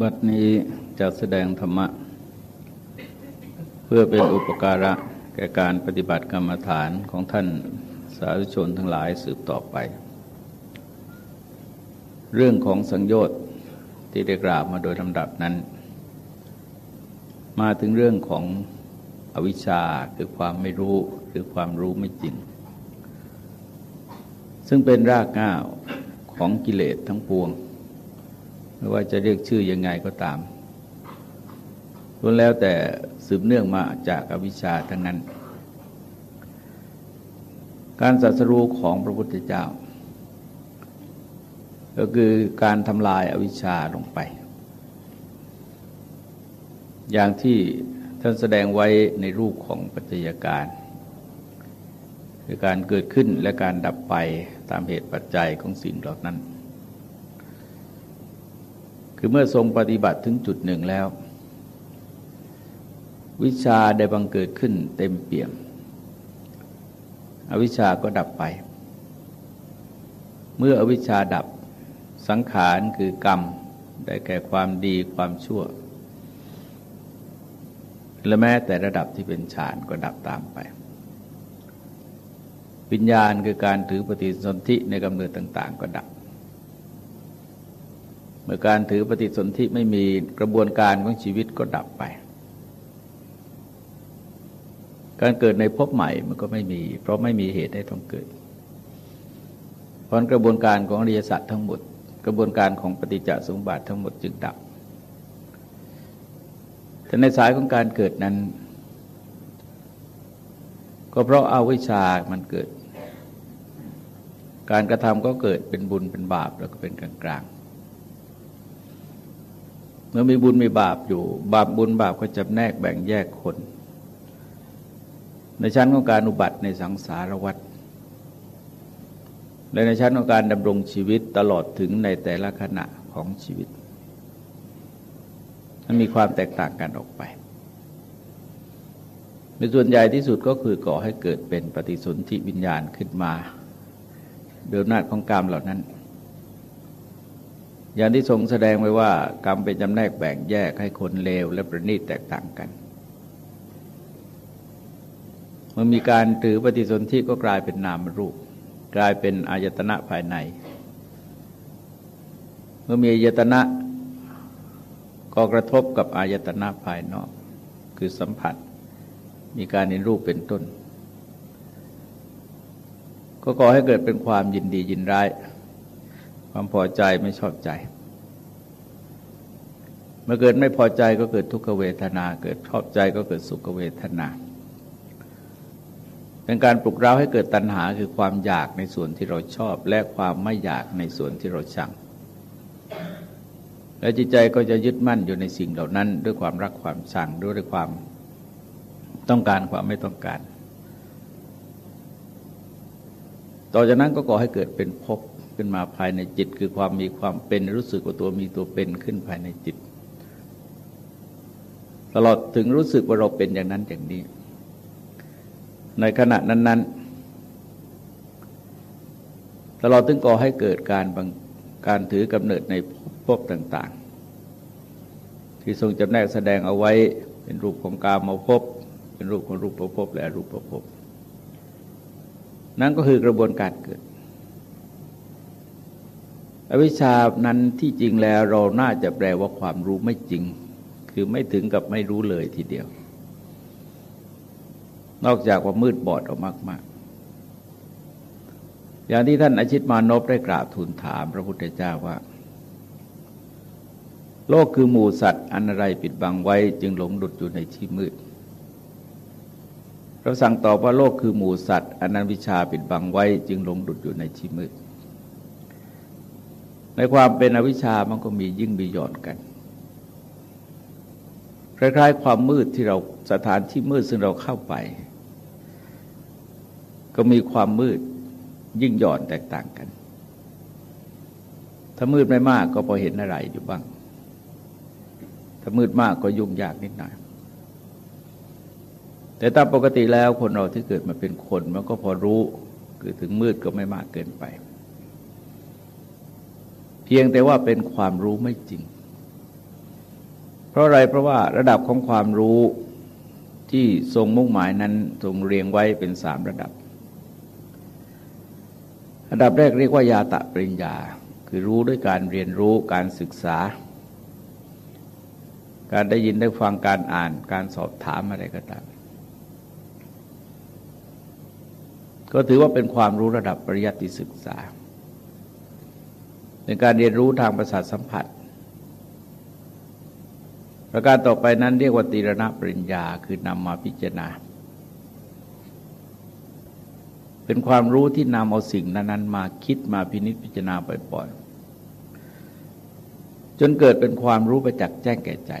บัดนี้จะแสดงธรรมะ เพื่อเป็นอุปการะแก่การปฏิบัติกรรมฐานของท่านสาธุชนทั้งหลายสืบต่อไป เรื่องของสังโยชน์ที่ได้กล่าวมาโดยลำดับนั้น มาถึงเรื่องของอวิชชาคือความไม่รู้หรือความรู้ไม่จริง ซึ่งเป็นรากง่าวของกิเลสทั้งปวง ไม่ว่าจะเรียกชื่อยังไงก็ตามล้วนแล้วแต่สืบเนื่องมาจากอวิชชาทั้งนั้น การสัสรู้ของพระพุทธเจ้า ก็คือการทำลายอวิชชาลงไป อย่างที่ท่านแสดงไว้ในรูปของปัจจัยการคือการเกิดขึ้นและการดับไปตามเหตุปัจจัยของสิ่งเหล่านั้น คือเมื่อทรงปฏิบัติถึงจุดหนึ่งแล้ว วิชาได้บังเกิดขึ้นเต็มเปี่ยม อวิชาก็ดับไป เมื่ออวิชชาดับสังขารคือกรรม ได้แก่ความดีความชั่ว และแม้แต่ระดับที่เป็นฌานก็ดับตามไปวิญญาณคือการถือปฏิสนธิในกำเนิดต่าง ๆ ก็ดับ เมื่อการถือปฏิสนธิไม่มีกระบวนการของชีวิตก็ดับไป การเกิดในภพใหม่มันก็ไม่มี เพราะไม่มีเหตุให้ต้องเกิด เพราะกระบวนการของอริยสัจทั้งหมด กระบวนการของปฏิจจสมบัติทั้งหมดจึงดับแต่ในสายของการเกิดนั้น ก็เพราะอาวิชามันเกิด การกระทำก็เกิดเป็นบุญเป็นบาปแล้วก็เป็นกลางกลาง เมื่อมีบุญมีบาปอยู่ บาปบุญบาปก็จะแนกแบ่งแยกคน ในชั้นของการอุบัติในสังสารวัฏและในชั้นของการดำรงชีวิตตลอดถึงในแต่ละขณะของชีวิตมันมีความแตกต่างกันออกไปในส่วนใหญ่ที่สุดก็คือก่อให้เกิดเป็นปฏิสนธิวิญญาณขึ้นมาโดยอำนาจของกรรมเหล่านั้น อย่างที่ทรงแสดงไว้ว่า กรรมเป็นจำแนกแบ่งแยกให้คนเลวและประณีตแตกต่างกัน เมื่อมีการถือปฏิสนธิก็กลายเป็นนามรูป กลายเป็นอายตนะภายใน เมื่อมีอายตนะก็กระทบกับอายตนะภายนอก คือสัมผัส มีการเห็นรูปเป็นต้น ก็ก่อให้เกิดเป็นความยินดียินร้าย ความพอใจไม่ชอบใจ เมื่อเกิดไม่พอใจก็เกิดทุกขเวทนา เกิดชอบใจก็เกิดสุขเวทนา เป็นการปลุกเร้าให้เกิดตัณหาคือความอยากในส่วนที่เราชอบ และความไม่อยากในส่วนที่เราชัง และจิตใจก็จะยึดมั่นอยู่ในสิ่งเหล่านั้น ด้วยความรักความชังด้วยความต้องการความไม่ต้องการ ต่อจากนั้นก็ก่อให้เกิดเป็นภพ ขึ้นมาภายในจิต คือความมีความเป็นรู้สึกว่าตัวมีตัวเป็นขึ้นภายในจิต ตลอดถึงรู้สึกว่าเราเป็นอย่างนั้นอย่างนี้ ในขณะนั้น ๆ ตลอดถึงก่อให้เกิดการบางการถือกำเนิดในภพต่าง ๆ ที่ทรงจำแนกแสดงเอาไว้เป็นรูปของกามาภพเป็นรูปของรูปประภพและรูปประภพนั่นก็คือกระบวนการเกิด อวิชชานั้นที่จริงแล้วเราน่าจะแปลว่าความรู้ไม่จริง คือไม่ถึงกับไม่รู้เลยทีเดียว นอกจากว่ามืดบอดออกมาก ๆ อย่างที่ท่านอาชิตมานพได้กราบทูลถามพระพุทธเจ้าว่า โลกคือหมู่สัตว์อันอะไรปิดบังไว้ จึงหลงดุดอยู่ในที่มืดเราสั่งตอบว่าโลกคือหมู่สัตว์อันนั้นวิชาปิดบังไว้ จึงหลงดุดอยู่ในที่มืด ในความเป็นอวิชามันก็มียิ่งมีหย่อนกัน คล้ายๆ ความมืดที่เราสถานที่มืดซึ่งเราเข้าไป ก็มีความมืดยิ่งหย่อนแตกต่างกัน ถ้ามืดไม่มากก็พอเห็นอะไรอยู่บ้าง ถ้ามืดมากก็ยุ่งยากนิดหน่อยแต่ตามปกติแล้วคนเราที่เกิดมาเป็นคนมันก็พอรู้ คือถึงมืดก็ไม่มากเกินไป เพียงแต่ว่าเป็นความรู้ไม่จริง เพราะอะไรเพราะว่าระดับของความรู้ที่ทรงมุ่งหมายนั้นทรงเรียงไว้เป็นสามระดับ ระดับแรกเรียกว่ายาตะปริญญา คือรู้ด้วยการเรียนรู้การศึกษา การได้ยินได้ฟังการอ่านการสอบถามอะไรก็ตามก็ถือว่าเป็นความรู้ระดับปริยัติศึกษา เป็นการเรียนรู้ทางประสาทสัมผัส ประการต่อไปนั้นเรียกว่าตีรณปริญญาคือนำมาพิจารณา เป็นความรู้ที่นำเอาสิ่งนั้นมาคิดมาพินิจพิจารณาบ่อยๆ จนเกิดเป็นความรู้ประจักษ์แจ้งแก่ใจ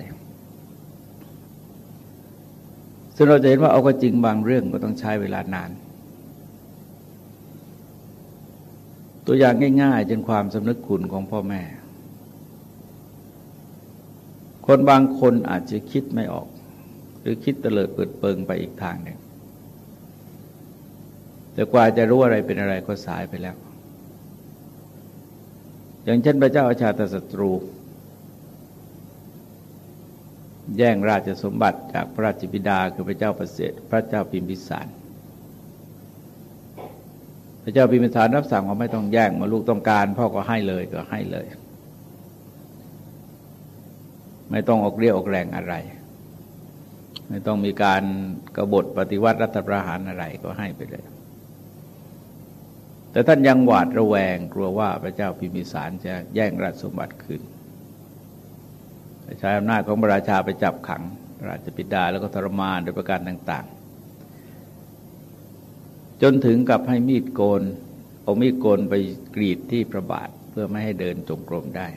ซึ่งเราจะเห็นว่าเอาก็จริงบางเรื่องก็ต้องใช้เวลานาน ตัวอย่างง่ายๆจนความสำนึกคุณของพ่อแม่ คนบางคนอาจจะคิดไม่ออก หรือคิดเตลิดเปิดเปิงไปอีกทางหนึ่ง แต่กว่าจะรู้อะไรเป็นอะไรก็สายไปแล้ว อย่างเช่นพระเจ้าอาชาตศัตรู แย่งราชสมบัติจากพระราชบิดาคือพระเจ้าประเสริฐพระเจ้าพิมพิสาร พระเจ้าพิมพิสารรับสั่งว่าไม่ต้องแย่งมาลูกต้องการ พ่อก็ให้เลยก็ให้เลย ไม่ต้องออกเรียกออกแรงอะไร ไม่ต้องมีการกรบฏปฏิวัติรัฐประหารอะไรก็ให้ไปเลย แต่ท่านยังหวาดระแวงกลัวว่าพระเจ้าพิมพิสารจะแย่งราชสมบัติคืนใช้อำนาจของพระราชาไปจับขัง ราชปิดาแล้วก็ทรมานโดยประการต่าง ๆ จนถึงกับให้มีดโกน เอามีดโกนไปกรีดที่พระบาทเพื่อไม่ให้เดินจงกรมได้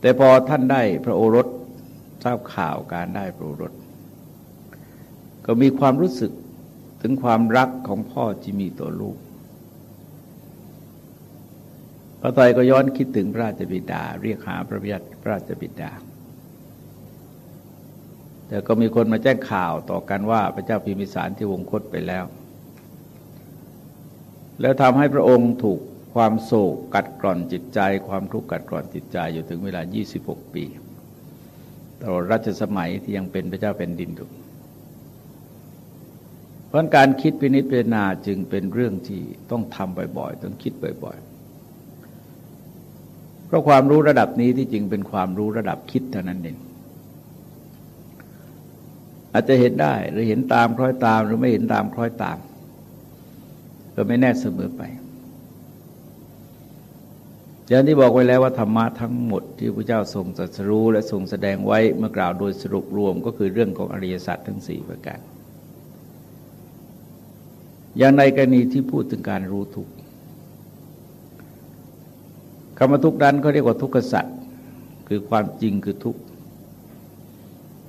แต่พอท่านได้พระโอรสทราบข่าวการได้พระโอรส ก็มีความรู้สึกถึงความรักของพ่อที่มีต่อลูกพระไตรก็ย้อนคิดถึงพระราชบิดา เรียกหาพระบิดาพระราชบิดา แต่ก็มีคนมาแจ้งข่าวต่อกันว่าพระเจ้าพิมิสารที่วงคตไปแล้ว แล้วทำให้พระองค์ถูกความโศกกัดกร่อนจิตใจ ความทุกข์กัดกร่อนจิตใจอยู่ถึงเวลา 26 ปีตลอดรัชสมัยที่ยังเป็นพระเจ้าเป็นดินอยู่เพราะการคิดพินิจพิจารณาจึงเป็นเรื่องที่ต้องทำบ่อยๆ ต้องคิดบ่อย ๆ เพราะความรู้ระดับนี้ที่จริงเป็นความรู้ระดับคิดเท่านั้นเอง อาจจะเห็นได้หรือเห็นตามคล้อยตาม หรือไม่เห็นตามคล้อยตาม ก็ไม่แน่เสมอไปอย่างที่บอกไว้แล้วว่าธรรมะทั้งหมดที่พระเจ้าทรงตรัสรู้และทรงแสดงไว้เมื่อกล่าวโดยสรุปรวมก็คือเรื่องของอริยสัจทั้งสี่ประการ อย่างในกรณีที่พูดถึงการรู้ทุกข์คำว่าทุกข์นั้นเขาเรียกว่าทุกขสัจคือความจริงคือทุกข์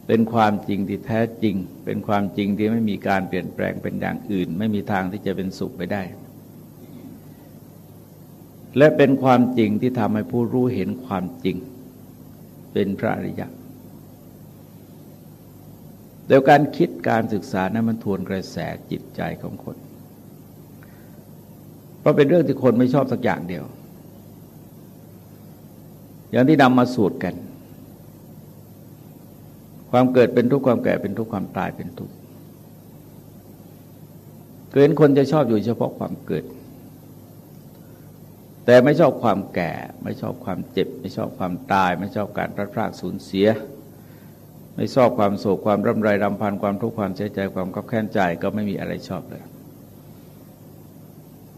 เป็นความจริงที่แท้จริง เป็นความจริงที่ไม่มีการเปลี่ยนแปลงเป็นอย่างอื่น ไม่มีทางที่จะเป็นสุขไปได้ และเป็นความจริงที่ทำให้ผู้รู้เห็นความจริง เป็นพระอริยะเดียวการคิดการศึกษานั้นมันทวนกระแสจิตใจของคน เพราะเป็นเรื่องที่คนไม่ชอบสักอย่างเดียว อย่างที่นำมาสวดกัน ความเกิดเป็นทุกข์ความแก่เป็นทุกข์ความตายเป็นทุกข์เกินคนจะชอบอยู่เฉพาะความเกิด แต่ไม่ชอบความแก่ ไม่ชอบความเจ็บ ไม่ชอบความตาย ไม่ชอบการพลาดพลาดสูญเสีย ไม่ชอบความโศกความร่ำไรรำพันความทุกข์ความเสียใจความขับแค้นใจก็ไม่มีอะไรชอบเลย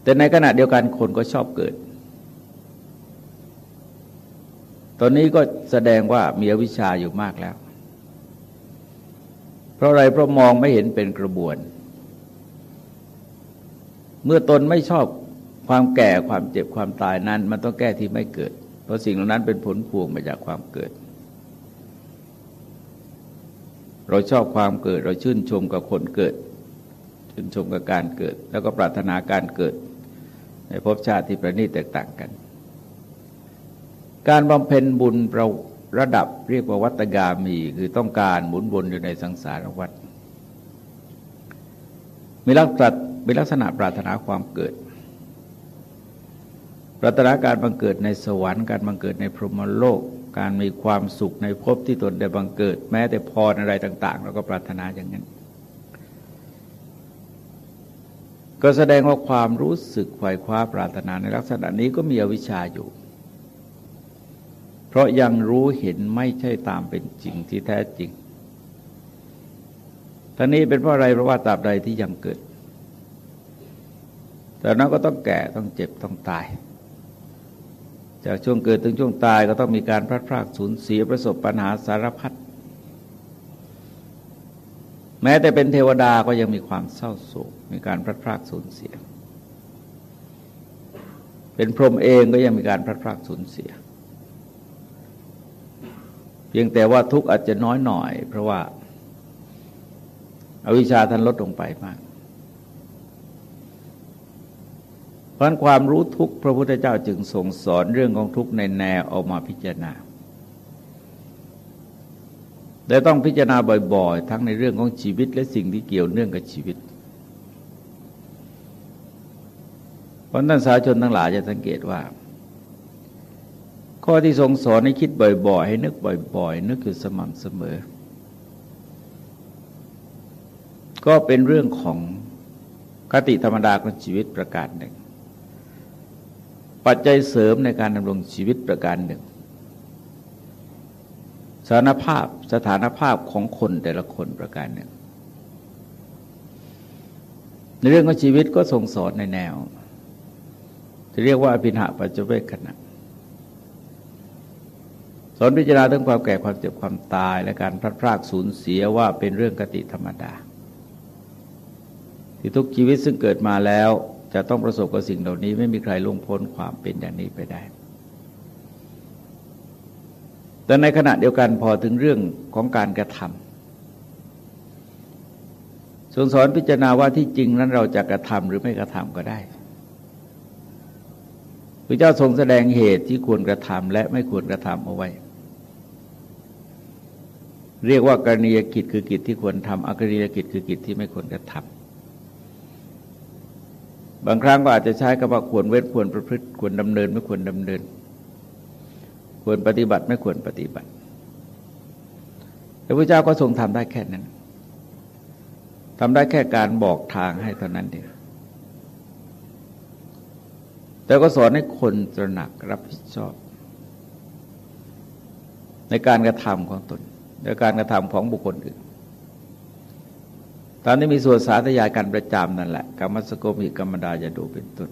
แต่ในขณะเดียวกันคนก็ชอบเกิด ตอนนี้ก็แสดงว่ามีอวิชชาอยู่มากแล้ว เพราะอะไรเพราะมองไม่เห็นเป็นกระบวน เมื่อตนไม่ชอบความแก่ความเจ็บความตายนั้น มันต้องแก้ที่ไม่เกิด เพราะสิ่งเหล่านั้นเป็นผลพวงมาจากความเกิด เราชอบความเกิด เราชื่นชมกับคนเกิด ชื่นชมกับการเกิด แล้วก็ปรารถนาการเกิด ในภพชาติที่ประณีตแตกต่างกัน การบำเพ็ญบุญเรา ระดับเรียกว่าวัตกามีคือต้องการหมุนวนอยู่ในสังสารวัฏมีลักษณะมีลักษณะปรารถนาความเกิด ปรารถนาการบังเกิดในสวรรค์การบังเกิดในพรหมโลก การมีความสุขในภพที่ตนได้บังเกิด แม้แต่พรอะไรต่าง ๆ เราก็ปรารถนาอย่างนั้น ก็แสดงว่าความรู้สึกไขว่คว้าปรารถนาในลักษณะนี้ก็มีอวิชชาอยู่ ราะยังรู้เห็นไม่ใช่ตามเป็นจริงที่แท้จริงท่านี้เป็นเพราะอะไรเพราะว่าตราบใดที่ยังเกิด แต่นั้นก็ต้องแก่ต้องเจ็บต้องตาย จากช่วงเกิดถึงช่วงตายก็ต้องมีการพลัดพรากสูญเสียประสบปัญหาสารพัดแม้แต่เป็นเทวดาก็ยังมีความเศร้าโศกมีการพลัดพรากสูญเสีย เป็นพรหมเองก็ยังมีการพลัดพรากสูญเสีย เพียงแต่ว่าทุกข์อาจจะน้อยหน่อย เพราะว่าอวิชชาท่านลดลงไปมากเพราะความรู้ทุกพระพุทธเจ้าจึงทรงสอนเรื่องของทุกในแนวออกมาพิจารณาแต่ต้องพิจารณาบ่อย ๆ ทั้งในเรื่องของชีวิตและสิ่งที่เกี่ยวเนื่องกับชีวิตเพราะท่านสาชนทั้งหลายจะสังเกตว่า ข้อที่ทรงสอนให้คิดบ่อย ๆ ให้นึกบ่อย ๆ นึกอยู่สม่ำเสมอ ก็เป็นเรื่องของคติธรรมดาของชีวิตประการหนึ่ง ปัจจัยเสริมในการดำรงชีวิตประการหนึ่งสถานภาพสถานภาพของคนแต่ละคนประการหนึ่ง ในเรื่องของชีวิตก็ทรงสอนในแนว ที่เรียกว่าอภินหาปัจเจเวกขณะ สอนพิจารณาเรื่องความแก่ความเจ็บความตายและการพลัดพรากสูญเสียว่าเป็นเรื่องกติธรรมดา ที่ทุกชีวิตซึ่งเกิดมาแล้วจะต้องประสบกับสิ่งเหล่านี้ ไม่มีใครล่วงพ้นความเป็นอย่างนี้ไปได้ แต่ในขณะเดียวกันพอถึงเรื่องของการกระทำทรงสอนพิจารณาว่าที่จริงนั้นเราจะกระทำหรือไม่กระทำก็ได้พระเจ้าทรงแสดงเหตุที่ควรกระทำและไม่ควรกระทำเอาไว้ เรียกว่ากรณียกิจคือกิจที่ควรทำอกรณียกิจคือกิจที่ไม่ควรกระทำบางครั้งก็อาจจะใช้คำว่าควรเว้นควรประพฤติควรดำเนินไม่ควรดำเนิน ควรปฏิบัติไม่ควรปฏิบัติแต่พระเจ้าก็ทรงทำได้แค่นั้นทำได้แค่การบอกทางให้เท่านั้นเองแต่ก็สอนให้คนตระหนักรับผิดชอบ ในการกระทำของตน ในการกระทำของบุคคลอื่น ตอนนี้มีส่วนสาธยายกันประจำนั่นแหละกรรมสโกมิกรรมดาจะดูเป็นต้น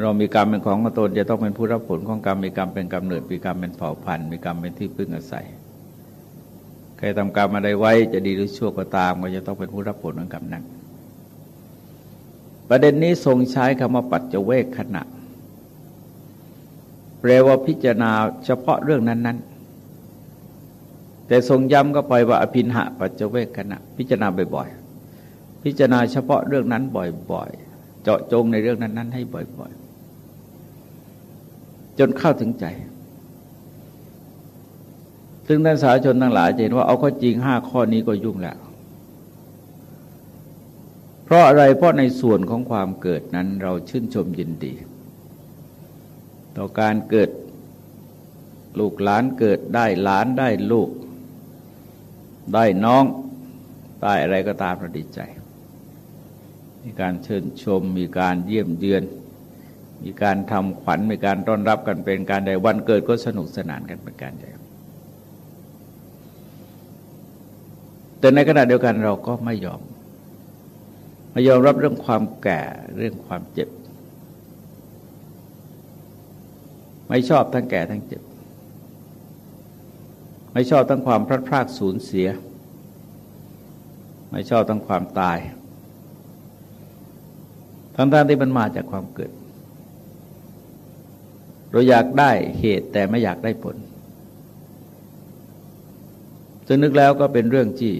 เรามีกรรมเป็นของตนจะต้องเป็นผู้รับผลของกรรมมีกรรมเป็นกำเนิดมีกรรมเป็นเผ่าพันธุ์มีกรรมเป็นที่พึ่งอาศัย ใครทำกรรมอะไรไว้จะดีหรือชั่วก็ตาม ก็จะต้องเป็นผู้รับผลของกรรมนั้นประเด็นนี้ทรงใช้คำว่าปัจเจเวกขณะแปลว่าพิจารณาเฉพาะเรื่องนั้นๆ แต่ทรงย้ำก็ไปว่าอภินหะปัจเจเวกขณะพิจารณาบ่อยๆ พิจารณาเฉพาะเรื่องนั้นบ่อยๆ เจาะจงในเรื่องนั้นๆ ให้บ่อยๆ จนเข้าถึงใจซึ่งท่านสาชนทั้งหลายเห็นว่าเอาข้อจริงห้าข้อนี้ก็ยุ่งแล้ว เพราะอะไรเพราะในส่วนของความเกิดนั้นเราชื่นชมยินดี ต่อการเกิด ลูกหลานเกิดได้หลานได้ลูก ได้น้องได้อะไรก็ตามเราดีใจ มีการเชิญชม มีการเยี่ยมเยือน มีการทำขวัญ มีการต้อนรับกันเป็นการใดวันเกิดก็สนุกสนานกันเป็นการใหญ่แต่ในขณะเดียวกันเราก็ไม่ยอม ไม่ยอมรับเรื่องความแก่เรื่องความเจ็บ ไม่ชอบทั้งแก่ทั้งเจ็บ ไม่ชอบทั้งความพลัดพรากสูญเสีย ไม่ชอบทั้งความตาย ทั้งๆที่มันมาจากความเกิด เราอยากได้เหตุแต่ไม่อยากได้ผลซึ่งนึกแล้วก็เป็นเรื่องที่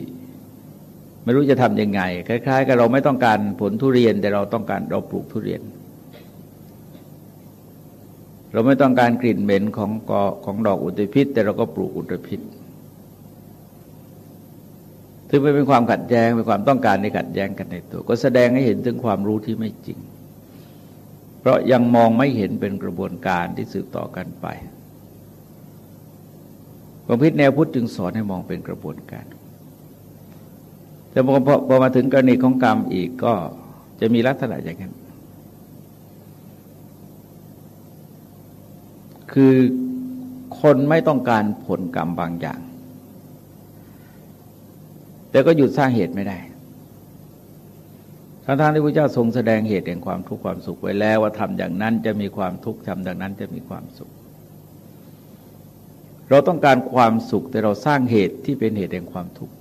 ไม่รู้จะทำยังไง คล้าย ๆ กับเราไม่ต้องการผลทุเรียน แต่เราต้องการเราปลูกทุเรียน เราไม่ต้องการกลิ่นเหม็นของกอของดอกอุตภิษแต่เราก็ปลูกอุตภิษถึงไม่เป็นความขัดแย้งเป็นความต้องการในขัดแย้งกันในตัว ก็แสดงให้เห็นถึงความรู้ที่ไม่จริง เพราะยังมองไม่เห็นเป็นกระบวนการที่สืบต่อกันไปความคิดแนวพุทธจึงสอนให้มองเป็นกระบวนการ แต่พอพอมาถึงกรณีของกรรมอีกก็จะมีลักษณะอย่างนั้น คือคนไม่ต้องการผลกรรมบางอย่าง แต่ก็หยุดสร้างเหตุไม่ได้ทั้งทางที่พระเจ้าทรงแสดงเหตุแห่งความทุกข์ความสุขไว้แล้วว่าทำอย่างนั้นจะมีความทุกข์ทำอย่างนั้นจะมีความสุข เราต้องการความสุขแต่เราสร้างเหตุที่เป็นเหตุแห่งความทุกข์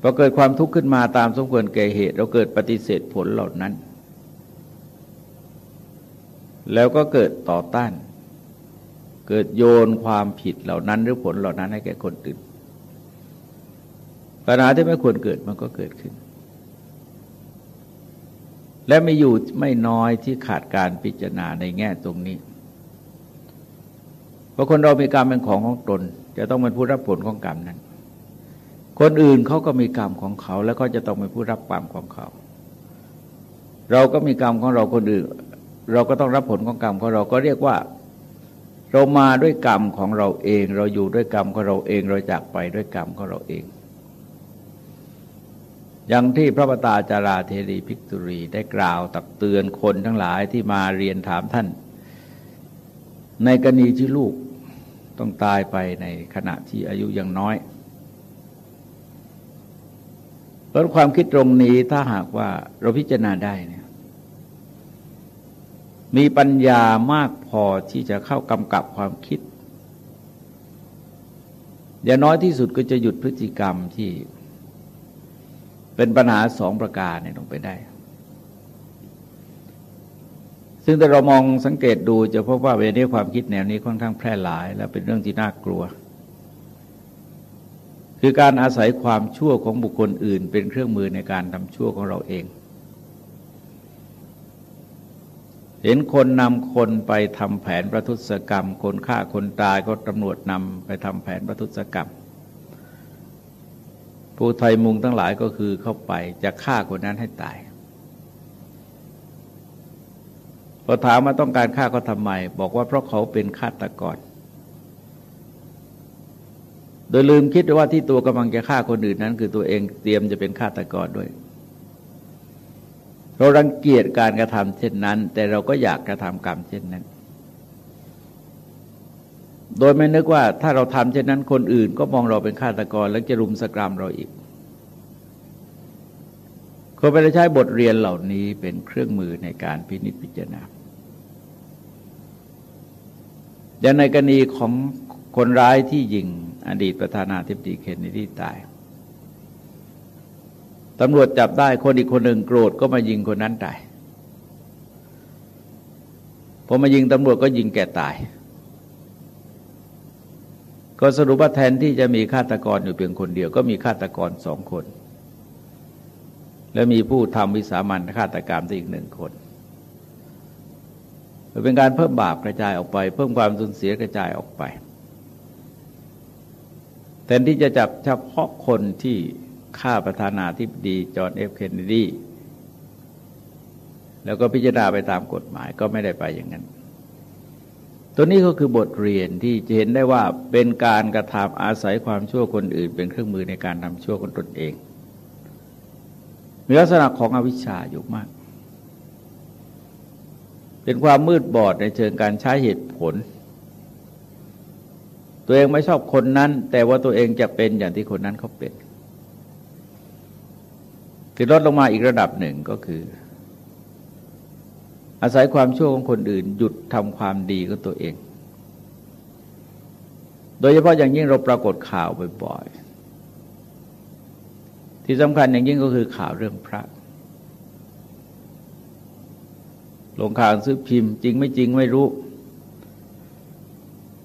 พอเกิดความทุกข์ขึ้นมาตามสมควรแก่เหตุ เราเกิดปฏิเสธผลเหล่านั้น แล้วก็เกิดต่อต้าน เกิดโยนความผิดเหล่านั้นหรือผลเหล่านั้นให้แก่คนอื่นปัญหาที่ไม่ควรเกิดมันก็เกิดขึ้น และไม่อยู่ไม่น้อยที่ขาดการพิจารณาในแง่ตรงนี้ เพราะคนเรามีกรรมเป็นของของตน จะต้องเป็นผู้รับผลของกรรมนั้น คนอื่นเขาก็มีกรรมของเขา แล้วก็จะต้องเป็นผู้รับกรรมของเขา เราก็มีกรรมของเราคนอื่น เราก็ต้องรับผลของกรรมของเราก็เรียกว่า เรามาด้วยกรรมของเราเอง เราอยู่ด้วยกรรมของเราเองเราจากไปด้วยกรรมของเราเอง อย่างที่พระบตาจาราเทรีภิกษุรีได้กล่าวตักเตือนคนทั้งหลายที่มาเรียนถามท่าน ในกรณีที่ลูกต้องตายไปในขณะที่อายุยังน้อยเพราะความคิดตรงนี้ถ้าหากว่าเราพิจารณาได้เนี่ย มีปัญญามากพอที่จะเข้ากำกับความคิด อย่างน้อยที่สุดก็จะหยุดพฤติกรรมที่เป็นปัญหาสองประการเนี่ยลงไปได้ ซึ่งถ้าเรามองสังเกตดูจะพบว่าเวนี้ความคิดแนวนี้ค่อนข้างแพร่หลาย และเป็นเรื่องที่น่ากลัว คือการอาศัยความชั่วของบุคคลอื่น เป็นเครื่องมือในการทำชั่วของเราเอง เห็นคนนำคนไปทำแผนประทุษกรรม คนฆ่าคนตายก็ตำรวจนำไปทำแผนประทุษกรรม ผู้ไทยมุงทั้งหลายก็คือเข้าไปจะฆ่าคนนั้นให้ตายพอถามมาต้องการฆ่าเขาทำไม บอกว่าเพราะเขาเป็นฆาตกร โดยลืมคิดว่าที่ตัวกำลังจะฆ่าคนอื่นนั้น คือตัวเองเตรียมจะเป็นฆาตกรด้วย เรารังเกียจการกระทำเช่นนั้น แต่เราก็อยากกระทำกรรมเช่นนั้น โดยไม่นึกว่าถ้าเราทำเช่นนั้น คนอื่นก็มองเราเป็นฆาตกรแล้วจะรุมสกรรมเราอีกคนไปใช้บทเรียนเหล่านี้เป็นเครื่องมือในการพินิจพิจารณาอย่างในกรณีของคนร้ายที่ยิงอดีตประธานาธิบดีเคนเนดีตาย ตำรวจจับได้คนอีกคนหนึ่งโกรธก็มายิงคนนั้นตายพอมายิงตำรวจก็ยิงแก่ตาย ก็สรุปว่าแทนที่จะมีฆาตกรอยู่เพียงคนเดียว ก็มีฆาตกรสองคน และมีผู้ทำวิสามันฆาตกรรมอีกหนึ่งคนเป็นการเพิ่มบาปกระจายออกไป เพิ่มความสูญเสียกระจายออกไปแทนที่จะจับเฉพาะคนที่ ฆ่าประธานาธิบดีจอห์นเอฟเคนเนดี แล้วก็พิจารณาไปตามกฎหมายก็ไม่ได้ไปอย่างนั้น ตัวนี้ก็คือบทเรียนที่จะเห็นได้ว่าเป็นการกระทำอาศัยความชั่วคนอื่น เป็นเครื่องมือในการทำชั่วคนตนเอง มีลักษณะของอวิชชาอยู่มาก เป็นความมืดบอดในเชิงการใช้เหตุผลตัวเองไม่ชอบคนนั้น แต่ว่าตัวเองจะเป็นอย่างที่คนนั้นเขาเป็น ที่ลดลงมาอีกระดับหนึ่งก็คือ อาศัยความชั่วของคนอื่น หยุดทำความดีของตัวเอง โดยเฉพาะอย่างยิ่งเราปรากฏข่าวบ่อยๆ ที่สำคัญอย่างยิ่งก็คือข่าวเรื่องพระลงข่าวซื้อพิมพ์ จริงไม่จริงไม่รู้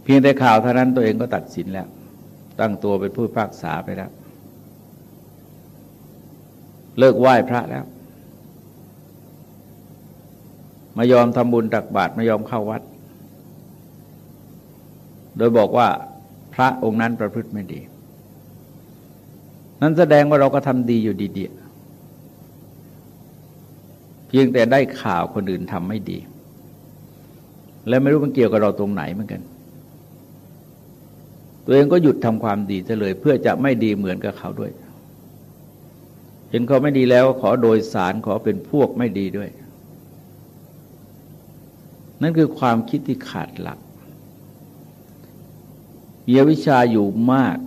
เพียงแต่ข่าวเท่านั้นตัวเองก็ตัดสินแล้ว ตั้งตัวเป็นผู้พากษาไปแล้ว เลิกไหว้พระแล้วม่ยอมทำบุญตักบาตรม่ยอมเข้าวัด โดยบอกว่าพระองค์นั้นประพฤติไม่ดี นั้นแสดงว่าเราก็ทำดีอยู่ดีๆเพียงแต่ได้ข่าวคนอื่นทำไม่ดี และไม่รู้มันเกี่ยวกับเราตรงไหนเหมือนกัน ตัวเองก็หยุดทำความดีเลย เพื่อจะไม่ดีเหมือนกับเขาด้วย เห็นเขาไม่ดีแล้วขอโดยสารขอเป็นพวกไม่ดีด้วย นั่นคือความคิดที่ขาดหลักมีวิชาอยู่มาก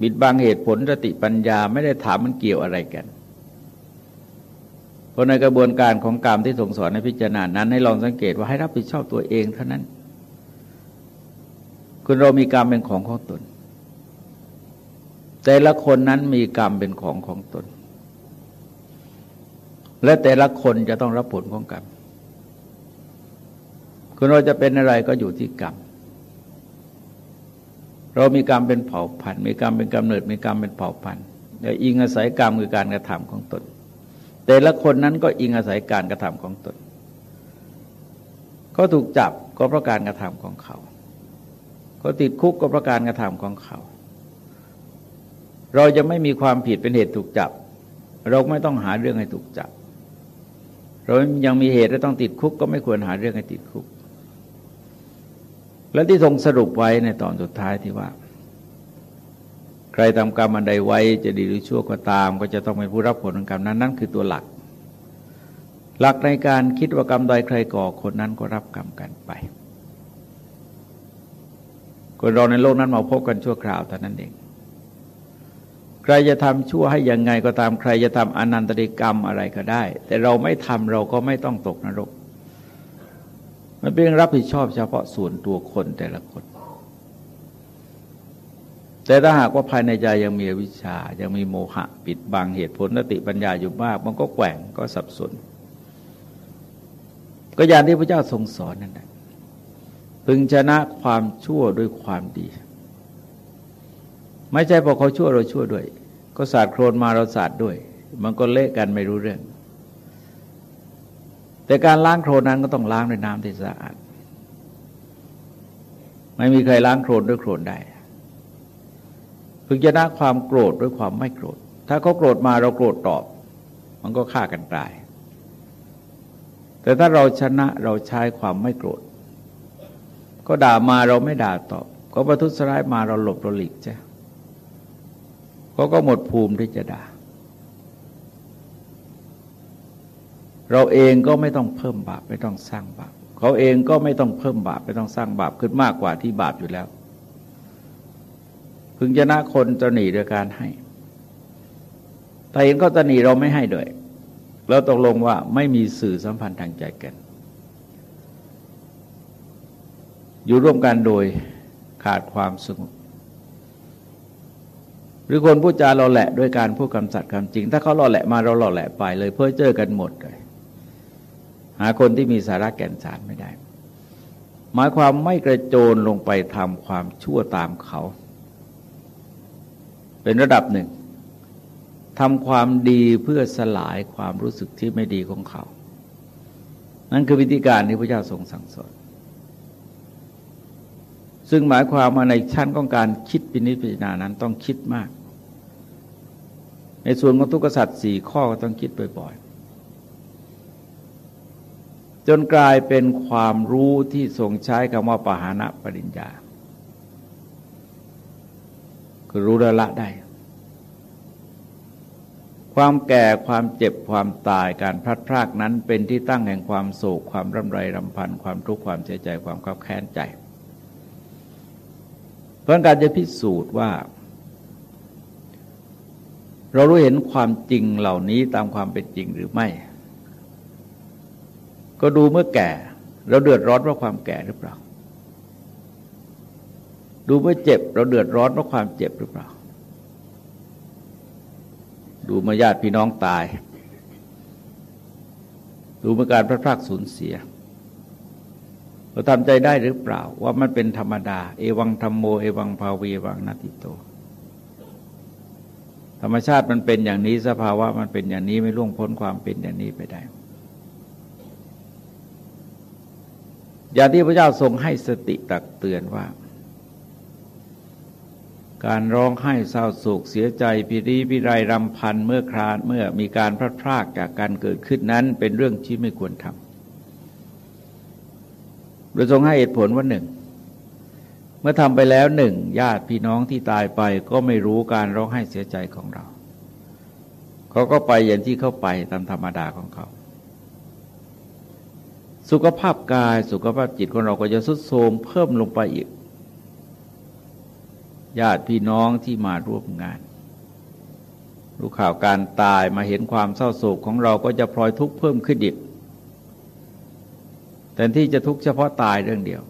บิดบังเหตุผลสติปัญญาไม่ได้ถามมันเกี่ยวอะไรกัน เพราะในกระบวนการของกรรมที่ทรงสอนในพิจารณานั้น ให้ลองสังเกตว่าให้รับผิดชอบตัวเองเท่านั้น คุณเรามีกรรมเป็นของของตน แต่ละคนนั้นมีกรรมเป็นของของตน และแต่ละคนจะต้องรับผลของกรรมคุณเราจะเป็นอะไรก็อยู่ที่กรรม เรามีกรรมเป็นเผ่าพันธุ์ มีกรรมเป็นกำเนิด มีกรรมเป็นเผ่าพันธุ์แลวอิงอาศัยกรรมคือการกระทำของตน แต่ละคนนั้นก็อิงอาศัยการกระทำของตน เขาถูกจับก็เพราะการกระทำของเขา เขาติดคุกก็เพราะการกระทำของเขา เราจะไม่มีความผิดเป็นเหตุถูกจับ เราไม่ต้องหาเรื่องให้ถูกจับ เรายังมีเหตุที่ต้องติดคุก ก็ไม่ควรหาเรื่องให้ติดคุก และที่ทรงสรุปไว้ในตอนสุดท้ายที่ว่า ใครทำกรรมอันใดไว้จะดีหรือชั่วก็ตาม ก็จะต้องเป็นผู้รับผลของกรรมนั้นนั่นคือตัวหลัก หลักในการคิดว่ากรรมใดใครก่อคนนั้นก็รับกรรมกันไปคนเราในโลกนั้นมาพบกันชั่วคราวเท่านั้นเอง ใครจะทำชั่วให้ยังไงก็ตามใครจะทำอนันตริกรรมอะไรก็ได้ แต่เราไม่ทำเราก็ไม่ต้องตกนรก มันเป็นรับผิดชอบเฉพาะส่วนตัวคนแต่ละคน แต่ถ้าหากว่าภายในใจยังมีวิชา ยังมีโมหะปิดบังเหตุผลนติปัญญาอยู่มาก มันก็แกว่งก็สับสน ก็อย่างที่พระเจ้าทรงสอนนั่นแหละพึงชนะความชั่วด้วยความดี ไม่ใช่พอเขาชั่วเราชั่วด้วย ก็สาดโครนมาเราสาดด้วย มันก็เละกันไม่รู้เรื่อง แต่การล้างโครนนั้นก็ต้องล้างด้วยน้ำที่สะอาดไม่มีใครล้างโครนด้วยโครนได้พึงชนะความโกรธด้วยความไม่โกรธ ถ้าเขาโกรธมาเราโกรธตอบ มันก็ฆ่ากันตาย แต่ถ้าเราชนะเราใช้ความไม่โกรธ ก็ด่ามาเราไม่ด่าตอบ ก็ประทุษร้ายมาเราหลบเราหลีกจ้ะ เขาก็หมดภูมิที่จะด่า เราเองก็ไม่ต้องเพิ่มบาปไม่ต้องสร้างบาปเขาเองก็ไม่ต้องเพิ่มบาปไม่ต้องสร้างบาปขึ้นมากกว่าที่บาปอยู่แล้ว พึงชนะคนจะหนีโดยการให้ แต่เห็นก็จะหนีเราไม่ให้ด้วยแล้วตกลงว่าไม่มีสื่อสัมพันธ์ทางใจกัน อยู่ร่วมกันโดยขาดความสงบ หรือคนพูดจาเราแหละด้วยการพูดคำสัตย์คำจริง ถ้าเขาหล่อแหละมาเราหล่อแหละไปเลย เพื่อเจอกันหมดเลยหาคนที่มีสาระแก่นสารไม่ได้ หมายความไม่กระโจนลงไปทำความชั่วตามเขา เป็นระดับหนึ่งทำความดีเพื่อสลายความรู้สึกที่ไม่ดีของเขา นั่นคือวิธีการที่พระเจ้าทรงสั่งสอน ซึ่งหมายความมาในชั้นของการคิดปินิพิจารณานั้นต้องคิดมาก ในส่วนของทุกษัตริย์สี่ข้อก็ต้องคิดบ่อยๆ จนกลายเป็นความรู้ที่ทรงใช้คำว่าปหานะปริญญา คือรู้ละละได้ ความแก่ความเจ็บความตายการพลัดพรากนั้นเป็นที่ตั้งแห่งความโศกความร่ำไรรำพัน ความทุกข์ความเสียใจความขับแค้นใจ เพราะการจะพิสูจน์ว่า เรารู้เห็นความจริงเหล่านี้ตามความเป็นจริงหรือไม่ ก็ดูเมื่อแก่ เราเดือดร้อนเพราะความแก่หรือเปล่า ดูเมื่อเจ็บ เราเดือดร้อนเพราะความเจ็บหรือเปล่า ดูเมื่อญาติพี่น้องตาย ดูเมื่อการพระพรากสูญเสีย เราทำใจได้หรือเปล่า ว่ามันเป็นธรรมดา เอวังธรรมโมเอวังภาวีวังนาติโต ธรรมชาติมันเป็นอย่างนี้สภาวะมันเป็นอย่างนี้ไม่ล่วงพ้นความเป็นอย่างนี้ไปได้ อย่างที่พระเจ้าทรงให้สติตักเตือนว่า การร้องไห้เศร้าโศกเสียใจพิริพิไรรำพันเมื่อครานเมื่อมีการพลาดพลาดจากการเกิดขึ้นนั้นเป็นเรื่องที่ไม่ควรทำ โดยทรงให้เหตุผลว่าหนึ่ง เมื่อทำไปแล้วหนึ่งญาติพี่น้องที่ตายไปก็ไม่รู้การร้องไห้เสียใจของเรา เขาก็ไปอย่างที่เขาไปตามธรรมดาของเขา สุขภาพกายสุขภาพจิตของเราก็จะสุดโทรมเพิ่มลงไปอีก ญาติพี่น้องที่มาร่วมงานรู้ข่าวการตายมาเห็นความเศร้าโศกของเราก็จะพลอยทุกข์เพิ่มขึ้นอีก แต่ที่จะทุกข์เฉพาะตายเรื่องเดียว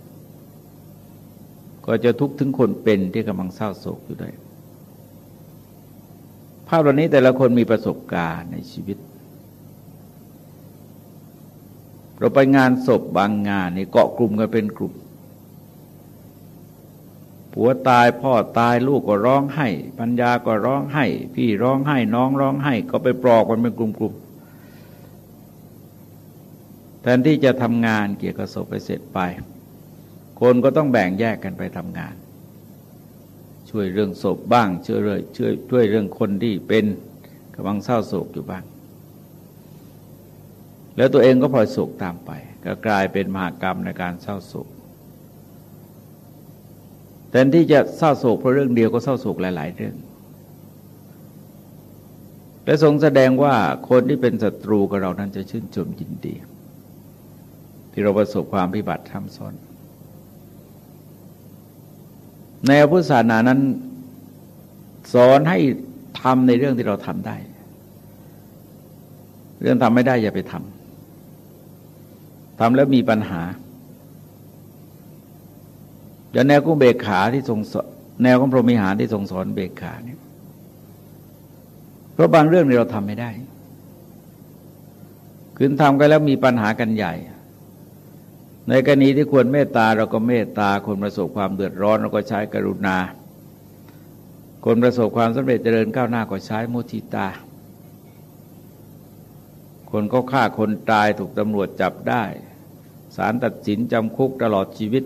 ก็จะทุกข์ถึงคนเป็นที่กำลังเศร้าโศกอยู่ด้วย ภาพเหล่านี้แต่ละคนมีประสบการณ์ในชีวิต เราไปงานศพบางงานนี่เกาะกลุ่มกันเป็นกลุ่มผัวตายพ่อตายลูกก็ร้องไห้ ปัญญาก็ร้องไห้ พี่ร้องไห้น้องร้องไห้ ก็ไปปลอกกันเป็นกลุ่มๆ แทนที่จะทำงานเกี่ยวกับศพไปเสร็จไป คนก็ต้องแบ่งแยกกันไปทำงาน ช่วยเรื่องศพบ้างช่วยเรื่องช่วยช่วยเรื่องคนที่เป็นกำลังเศร้าโศกอยู่บ้าง แล้วตัวเองก็พลอยโศกตามไป ก็กลายเป็นมหากรรมในการเศร้าโศกแทนที่จะเศร้าโศกเพราะเรื่องเดียวก็เศร้าโศกหลาย ๆ เรื่อง และทรงแสดงว่าคนที่เป็นศัตรูกับเรานั้นจะชื่นชมยินดี ที่เราประสบความพิบัติทำซ้อน ในพุทธศาสนานั้น สอนให้ทำในเรื่องที่เราทำได้ เรื่องทำไม่ได้อย่าไปทำทำแล้วมีปัญหาอย่าแนวกุ้งเบกขาที่ทรงแนวของพรหมิหารที่ทรงสอนเบกขาเนี่ยเพราะบางเรื่องเราทำไม่ได้ คืนทำกันแล้วมีปัญหากันใหญ่ ในกรณีที่ควรเมตตาเราก็เมตตาคนประสบความเดือดร้อนเราก็ใช้กรุณา คนประสบความสำเร็จเจริญก้าวหน้าก็ใช้มุทิตา คนก็ฆ่าคนตายถูกตำรวจจับได้ศาลตัดสินจำคุกตลอดชีวิต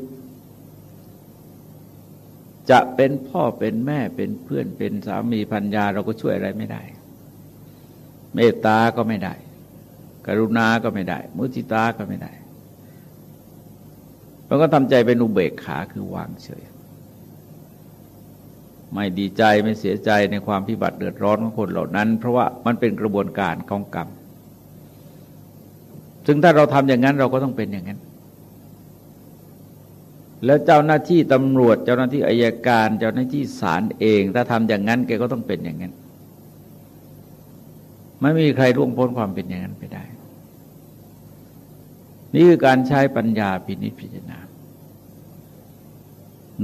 จะเป็นพ่อเป็นแม่เป็นเพื่อนเป็นสามีพัญญาเราก็ช่วยอะไรไม่ได้ เมตตาก็ไม่ได้ กรุณาก็ไม่ได้ มุทิตาก็ไม่ได้ มันก็ทำใจเป็นอุเบกขาคือวางเฉย ไม่ดีใจไม่เสียใจในความพิบัติเดือดร้อนของคนเหล่านั้น เพราะว่ามันเป็นกระบวนการของกรรมซึ่งถ้าเราทำอย่างนั้นเราก็ต้องเป็นอย่างนั้น แล้วเจ้าหน้าที่ตำรวจ เจ้าหน้าที่อายการ เจ้าหน้าที่ศาลเอง ถ้าทำอย่างนั้นแกก็ต้องเป็นอย่างนั้น ไม่มีใครร่วงพ้นความเป็นอย่างนั้นไปได้ นี่คือการใช้ปัญญาพินิจพิจารณา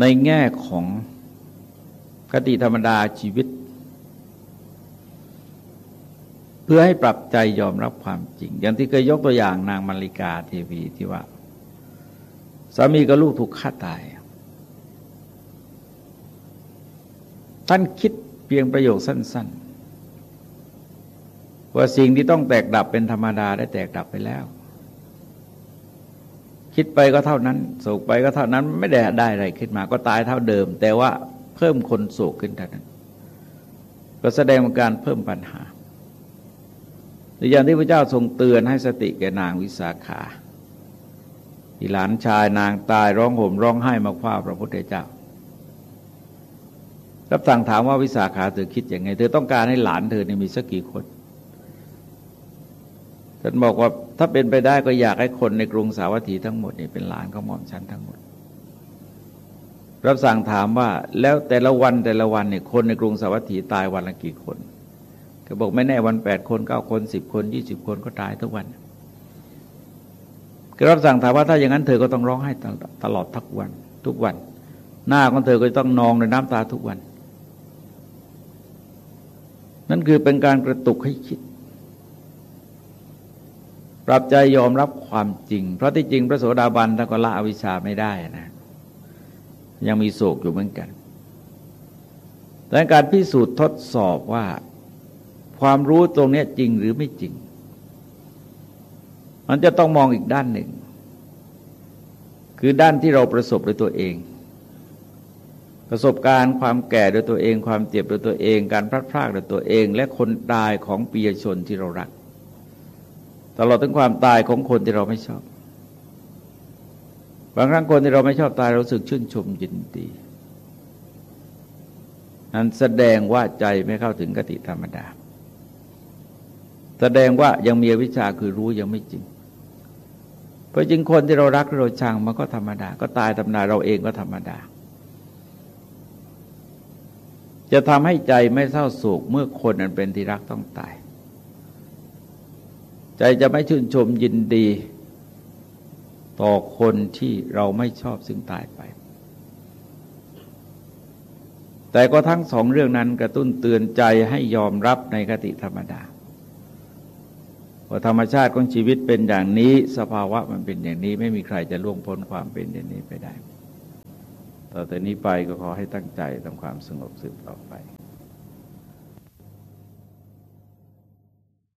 ในแง่ของคติธรรมดาชีวิต เพื่อให้ปรับใจยอมรับความจริง อย่างที่เคยยกตัวอย่างนางมาริกาเทวีที่ว่า สามีกับลูกถูกฆ่าตาย ท่านคิดเพียงประโยคสั้น ๆ ว่าสิ่งที่ต้องแตกดับเป็นธรรมดาได้แตกดับไปแล้ว คิดไปก็เท่านั้นโศกไปก็เท่านั้นไม่ได้ได้อะไรขึ้นมา ก็ตายเท่าเดิม แต่ว่าเพิ่มคนโศกขึ้นเท่านั้น ก็แสดงการเพิ่มปัญหาอย่างที่พระเจ้าทรงเตือนให้สติแก่นางวิสาขาที่หลานชายนางตายร้องห่มร้องไห้มาคว้าพระพุทธเจ้า รับสั่งถามว่าวิสาขาเธอคิดอย่างไง เธอต้องการให้หลานเธอเนี่ยมีสักกี่คนท่านบอกว่า ถ้าเป็นไปได้ก็อยากให้คนในกรุงสาวัตถีทั้งหมดนี่เป็นหลานของหม่อมฉันทั้งหมด รับสั่งถามว่าแล้วแต่ละวันแต่ละวันเนี่ยคนในกรุงสาวัตถีตายวันละกี่คนก็บอกไม่แน่วันแปดคนเก้าคนสิบคนยี่สิบคนก็ตายทุกวันก็รับสั่งถามว่าถ้าอย่างนั้นเธอก็ต้องร้องไห้ตลอดทุกวัน ทุกวัน หน้าของเธอก็ต้องนองในน้ำตาทุกวัน นั่นคือเป็นการกระตุกให้คิด ปรับใจยอมรับความจริง เพราะที่จริงพระโสดาบันท่านก็ละอวิชชาไม่ได้นะ ยังมีโศกอยู่เหมือนกันแต่การพิสูจน์ทดสอบว่า ความรู้ตรงนี้จริงหรือไม่จริง มันจะต้องมองอีกด้านหนึ่ง คือด้านที่เราประสบด้วยตัวเอง ประสบการณ์ความแก่ด้วยตัวเอง ความเจ็บด้วยตัวเอง การพลัดพรากด้วยตัวเอง และคนตายของปียชนที่เรารัก ตลอดถึงความตายของคนที่เราไม่ชอบ บางครั้งคนที่เราไม่ชอบตายเราสึกชื่นชมยินดีนั้นแสดงว่าใจไม่เข้าถึงกติธรรมดา แสดงว่ายังมีวิชาคือรู้ยังไม่จริง เพราะจริงคนที่เรารักเราชังมันก็ธรรมดา ก็ตายธรรมดาเราเองก็ธรรมดา จะทำให้ใจไม่เศร้าโศกเมื่อคนนั้นเป็นที่รักต้องตาย ใจจะไม่ชื่นชมยินดี ต่อคนที่เราไม่ชอบซึ่งตายไป แต่ก็ทั้งสองเรื่องนั้นกระตุ้นเตือนใจให้ยอมรับในคติธรรมดาว่าธรรมชาติของชีวิตเป็นอย่างนี้ สภาวะมันเป็นอย่างนี้ ไม่มีใครจะล่วงพ้นความเป็นอย่างนี้ไปได้ ต่อแต่นี้ไปก็ขอให้ตั้งใจทำความสงบสืบต่อไป